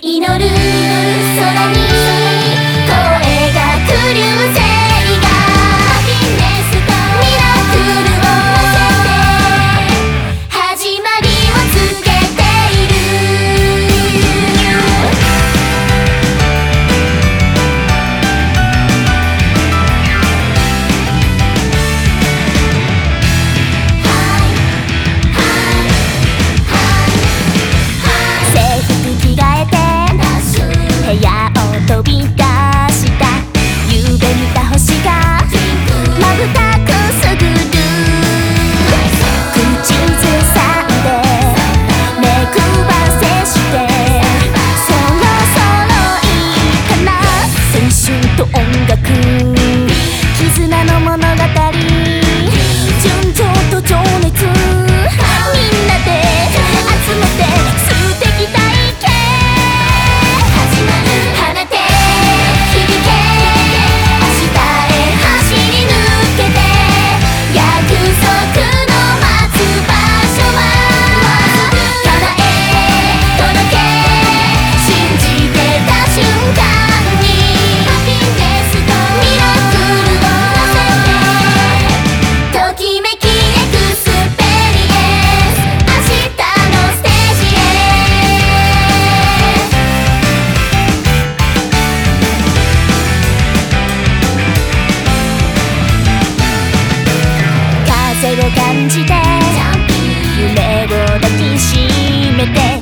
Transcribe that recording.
祈る。空に信じて夢を抱きしめて